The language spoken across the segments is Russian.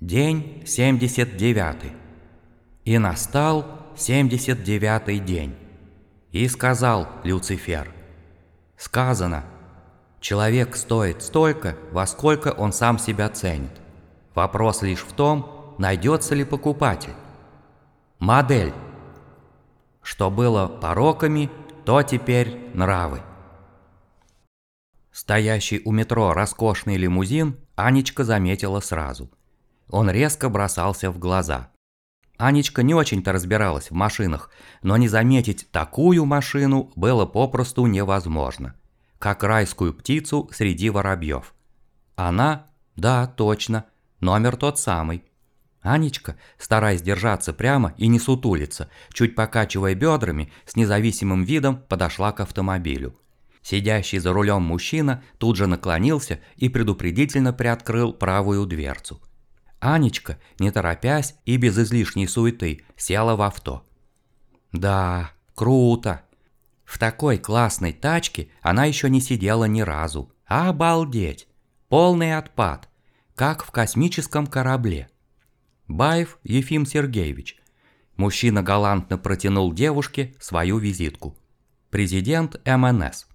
День 79. И настал 79-й день. И сказал Люцифер, сказано, человек стоит столько, во сколько он сам себя ценит. Вопрос лишь в том, найдется ли покупатель. Модель. Что было пороками, то теперь нравы. Стоящий у метро роскошный лимузин Анечка заметила сразу – он резко бросался в глаза. Анечка не очень-то разбиралась в машинах, но не заметить такую машину было попросту невозможно. Как райскую птицу среди воробьев. Она? Да, точно. Номер тот самый. Анечка, стараясь держаться прямо и не сутулиться, чуть покачивая бедрами, с независимым видом подошла к автомобилю. Сидящий за рулем мужчина тут же наклонился и предупредительно приоткрыл правую дверцу. Анечка, не торопясь и без излишней суеты, села в авто. Да, круто. В такой классной тачке она еще не сидела ни разу. Обалдеть! Полный отпад. Как в космическом корабле. Баев Ефим Сергеевич. Мужчина галантно протянул девушке свою визитку. Президент МНС.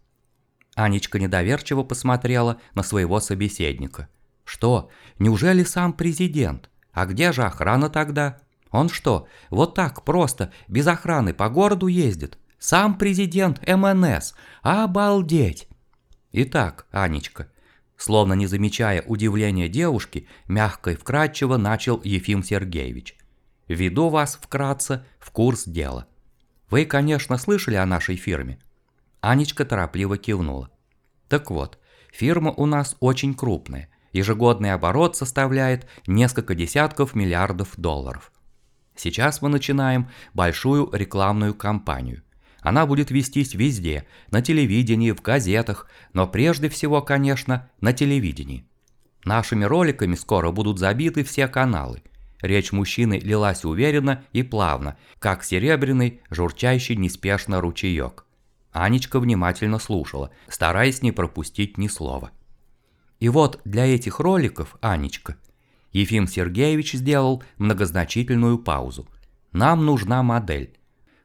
Анечка недоверчиво посмотрела на своего собеседника. Что, неужели сам президент? А где же охрана тогда? Он что, вот так просто, без охраны по городу ездит? Сам президент МНС. Обалдеть! Итак, Анечка, словно не замечая удивления девушки, мягко и вкратчиво начал Ефим Сергеевич. Веду вас вкратце в курс дела. Вы, конечно, слышали о нашей фирме? Анечка торопливо кивнула. Так вот, фирма у нас очень крупная. Ежегодный оборот составляет несколько десятков миллиардов долларов. Сейчас мы начинаем большую рекламную кампанию. Она будет вестись везде, на телевидении, в газетах, но прежде всего, конечно, на телевидении. Нашими роликами скоро будут забиты все каналы. Речь мужчины лилась уверенно и плавно, как серебряный, журчащий неспешно ручеек. Анечка внимательно слушала, стараясь не пропустить ни слова. И вот для этих роликов, Анечка, Ефим Сергеевич сделал многозначительную паузу. Нам нужна модель.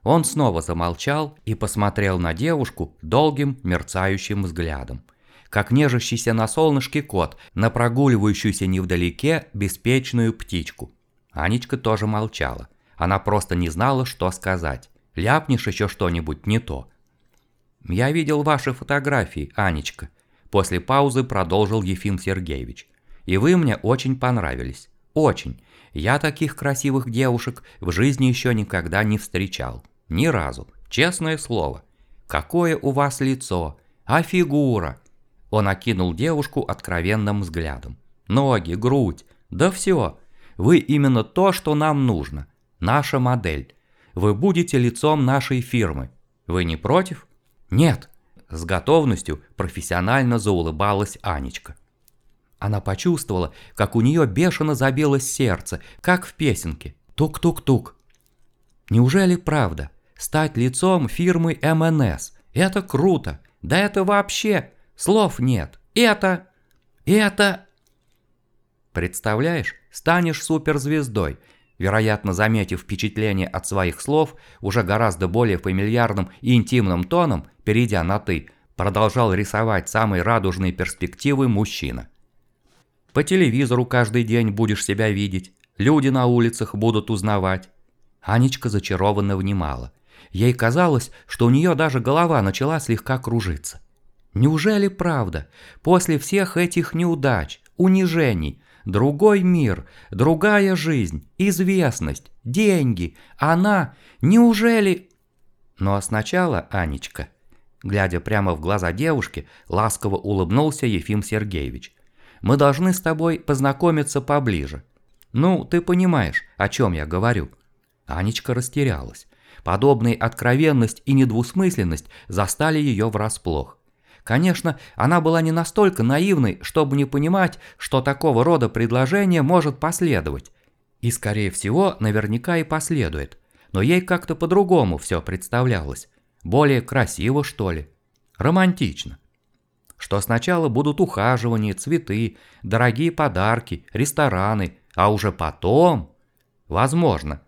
Он снова замолчал и посмотрел на девушку долгим мерцающим взглядом. Как нежащийся на солнышке кот, на прогуливающуюся невдалеке беспечную птичку. Анечка тоже молчала. Она просто не знала, что сказать. Ляпнешь еще что-нибудь не то. «Я видел ваши фотографии, Анечка», После паузы продолжил Ефим Сергеевич. «И вы мне очень понравились. Очень. Я таких красивых девушек в жизни еще никогда не встречал. Ни разу. Честное слово. Какое у вас лицо. А фигура?» Он окинул девушку откровенным взглядом. «Ноги, грудь. Да все. Вы именно то, что нам нужно. Наша модель. Вы будете лицом нашей фирмы. Вы не против?» «Нет», с готовностью профессионально заулыбалась Анечка. Она почувствовала, как у нее бешено забилось сердце, как в песенке. Тук-тук-тук. Неужели правда? Стать лицом фирмы МНС. Это круто. Да это вообще... Слов нет. Это... Это... Представляешь, станешь суперзвездой, вероятно, заметив впечатление от своих слов, уже гораздо более фамильярным и интимным тоном, перейдя на «ты», продолжал рисовать самые радужные перспективы мужчина. По телевизору каждый день будешь себя видеть, люди на улицах будут узнавать. Анечка зачарованно внимала. Ей казалось, что у нее даже голова начала слегка кружиться. Неужели правда? После всех этих неудач, унижений, Другой мир, другая жизнь, известность, деньги, она, неужели... Ну а сначала, Анечка, глядя прямо в глаза девушки, ласково улыбнулся Ефим Сергеевич. Мы должны с тобой познакомиться поближе. Ну, ты понимаешь, о чем я говорю. Анечка растерялась. Подобная откровенность и недвусмысленность застали ее врасплох. Конечно, она была не настолько наивной, чтобы не понимать, что такого рода предложение может последовать. И, скорее всего, наверняка и последует. Но ей как-то по-другому все представлялось. Более красиво, что ли. Романтично. Что сначала будут ухаживания, цветы, дорогие подарки, рестораны, А уже потом... Возможно,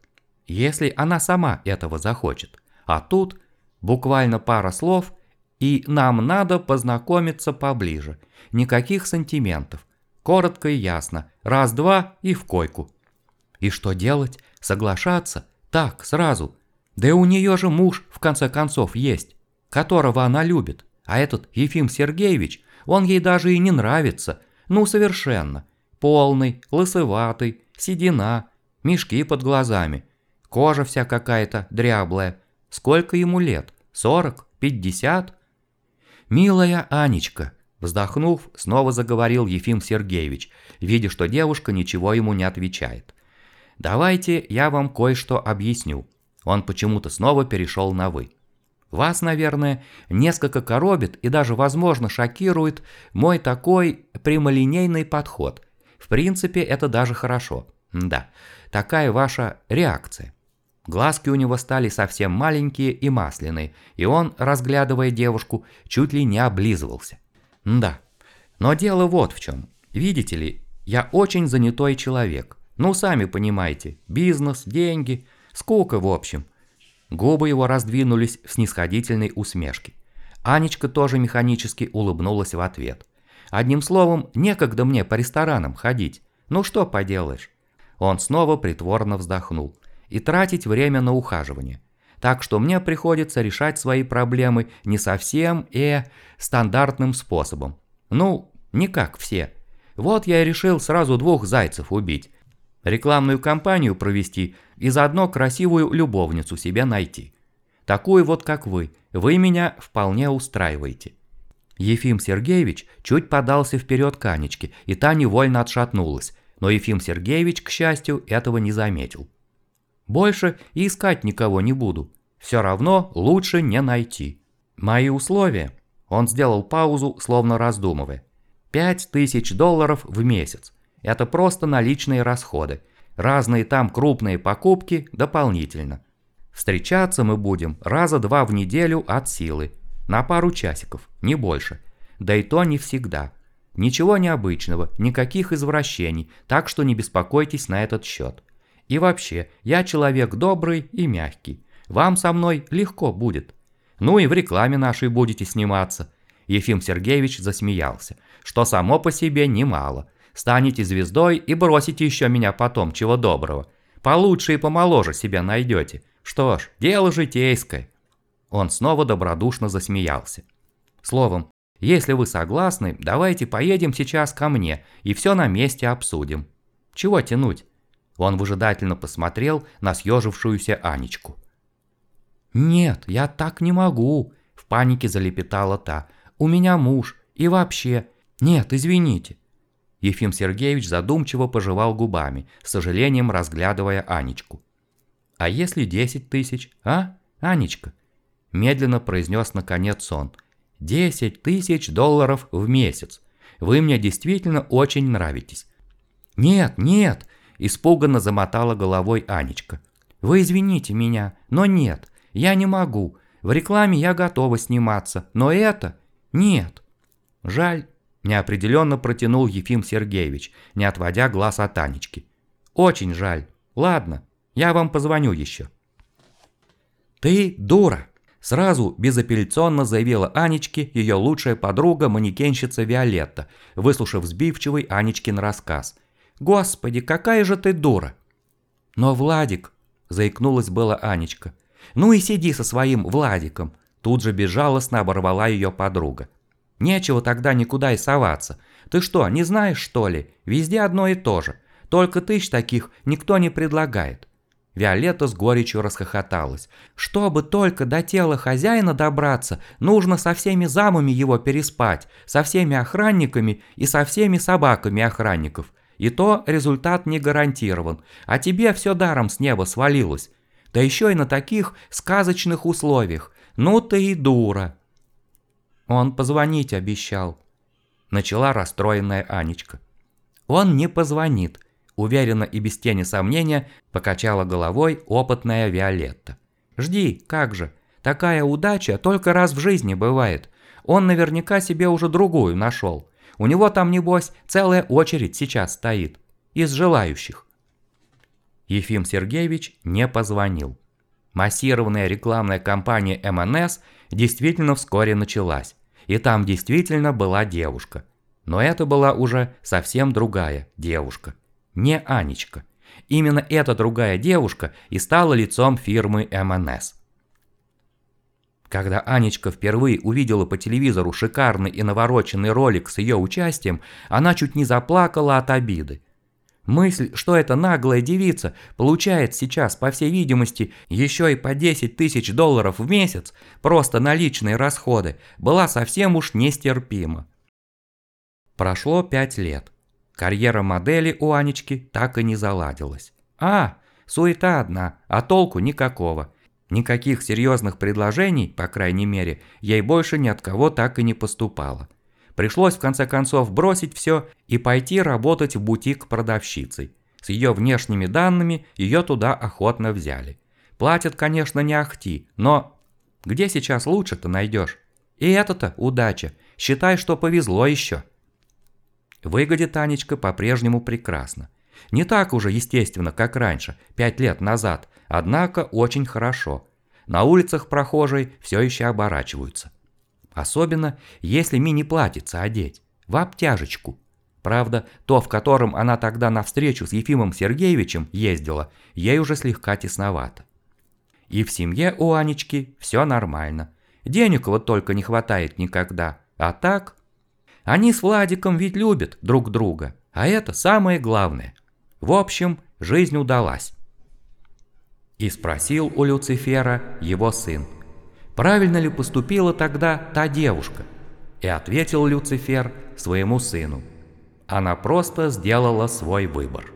если она сама этого захочет. А тут буквально пара слов, и нам надо познакомиться поближе. Никаких сантиментов. Коротко и ясно. Раз-два и в койку. И что делать? Соглашаться? Так, сразу. Да и у нее же муж, в конце концов, есть, которого она любит. А этот Ефим Сергеевич, он ей даже и не нравится. Ну, совершенно. Полный, лысоватый, седина, мешки под глазами. Кожа вся какая-то дряблая. Сколько ему лет? Сорок? Пятьдесят? «Милая Анечка», вздохнув, снова заговорил Ефим Сергеевич, видя, что девушка ничего ему не отвечает. «Давайте я вам кое-что объясню». Он почему-то снова перешел на «вы». Вас, наверное, несколько коробит и даже, возможно, шокирует мой такой прямолинейный подход. В принципе, это даже хорошо. Да, такая ваша реакция. Глазки у него стали совсем маленькие и масляные, и он, разглядывая девушку, чуть ли не облизывался. Да, но дело вот в чем. Видите ли, я очень занятой человек. Ну, сами понимаете, бизнес, деньги, скука в общем. Губы его раздвинулись в снисходительной усмешке. Анечка тоже механически улыбнулась в ответ. Одним словом, некогда мне по ресторанам ходить. Ну что поделаешь. Он снова притворно вздохнул. И тратить время на ухаживание. Так что мне приходится решать свои проблемы не совсем э стандартным способом. Ну, не как все. Вот я и решил сразу двух зайцев убить рекламную кампанию провести и заодно красивую любовницу себе найти. Такую вот, как вы, вы меня вполне устраиваете». Ефим Сергеевич чуть подался вперед к Анечке, и та невольно отшатнулась, но Ефим Сергеевич, к счастью, этого не заметил. «Больше и искать никого не буду. Все равно лучше не найти. Мои условия...» Он сделал паузу, словно раздумывая. «Пять тысяч долларов в месяц. Это просто наличные расходы. Разные там крупные покупки дополнительно. Встречаться мы будем раза два в неделю от силы. На пару часиков, не больше. Да и то не всегда. Ничего необычного, никаких извращений, так что не беспокойтесь на этот счет. И вообще, я человек добрый и мягкий. Вам со мной легко будет. Ну и в рекламе нашей будете сниматься. Ефим Сергеевич засмеялся, что само по себе немало станете звездой и бросите еще меня потом, чего доброго. Получше и помоложе себя найдете. Что ж, дело житейское». Он снова добродушно засмеялся. Словом, если вы согласны, давайте поедем сейчас ко мне и все на месте обсудим. Чего тянуть? Он выжидательно посмотрел на съежившуюся Анечку. «Нет, я так не могу», – в панике залепетала та. «У меня муж. И вообще. Нет, извините. Ефим Сергеевич задумчиво пожевал губами, с сожалением разглядывая Анечку. «А если 10 тысяч, а, Анечка?» Медленно произнес наконец он. «Десять тысяч долларов в месяц. Вы мне действительно очень нравитесь». «Нет, нет!» – испуганно замотала головой Анечка. «Вы извините меня, но нет, я не могу. В рекламе я готова сниматься, но это... Нет». Жаль, Неопределенно протянул Ефим Сергеевич, не отводя глаз от Анечки. «Очень жаль. Ладно, я вам позвоню еще». «Ты дура!» Сразу безапелляционно заявила Анечке ее лучшая подруга, манекенщица Виолетта, выслушав сбивчивый Анечкин рассказ. «Господи, какая же ты дура!» «Но Владик...» – заикнулась была Анечка. «Ну и сиди со своим Владиком!» Тут же безжалостно оборвала ее подруга. Нечего тогда никуда и соваться. Ты что, не знаешь, что ли? Везде одно и то же. Только тысяч таких никто не предлагает». Виолетта с горечью расхохоталась. «Чтобы только до тела хозяина добраться, нужно со всеми замами его переспать, со всеми охранниками и со всеми собаками охранников. И то результат не гарантирован, а тебе все даром с неба свалилось. Да еще и на таких сказочных условиях. Ну ты и дура!» Он позвонить обещал. Начала расстроенная Анечка. Он не позвонит, уверенно и без тени сомнения покачала головой опытная Виолетта. Жди, как же. Такая удача только раз в жизни бывает. Он наверняка себе уже другую нашел. У него там, небось, целая очередь сейчас стоит. из желающих. Ефим Сергеевич не позвонил. Массированная рекламная кампания МНС действительно вскоре началась, и там действительно была девушка. Но это была уже совсем другая девушка, не Анечка. Именно эта другая девушка и стала лицом фирмы МНС. Когда Анечка впервые увидела по телевизору шикарный и навороченный ролик с ее участием, она чуть не заплакала от обиды. Мысль, что эта наглая девица получает сейчас, по всей видимости, еще и по 10 тысяч долларов в месяц, просто наличные расходы, была совсем уж нестерпима. Прошло 5 лет. Карьера модели у Анечки так и не заладилась. А, суета одна, а толку никакого. Никаких серьезных предложений, по крайней мере, ей больше ни от кого так и не поступало. Пришлось в конце концов бросить все и пойти работать в бутик продавщицей. С ее внешними данными ее туда охотно взяли. Платят, конечно, не ахти, но где сейчас лучше-то найдешь? И это-то удача. Считай, что повезло еще. Выглядит Анечка по-прежнему прекрасно. Не так уже естественно, как раньше, пять лет назад, однако очень хорошо. На улицах прохожие все еще оборачиваются. Особенно, если мини-платьице одеть, в обтяжечку. Правда, то, в котором она тогда на встречу с Ефимом Сергеевичем ездила, ей уже слегка тесновато. И в семье у Анечки все нормально. Денег вот только не хватает никогда. А так... Они с Владиком ведь любят друг друга, а это самое главное. В общем, жизнь удалась. И спросил у Люцифера его сын правильно ли поступила тогда та девушка. И ответил Люцифер своему сыну. Она просто сделала свой выбор.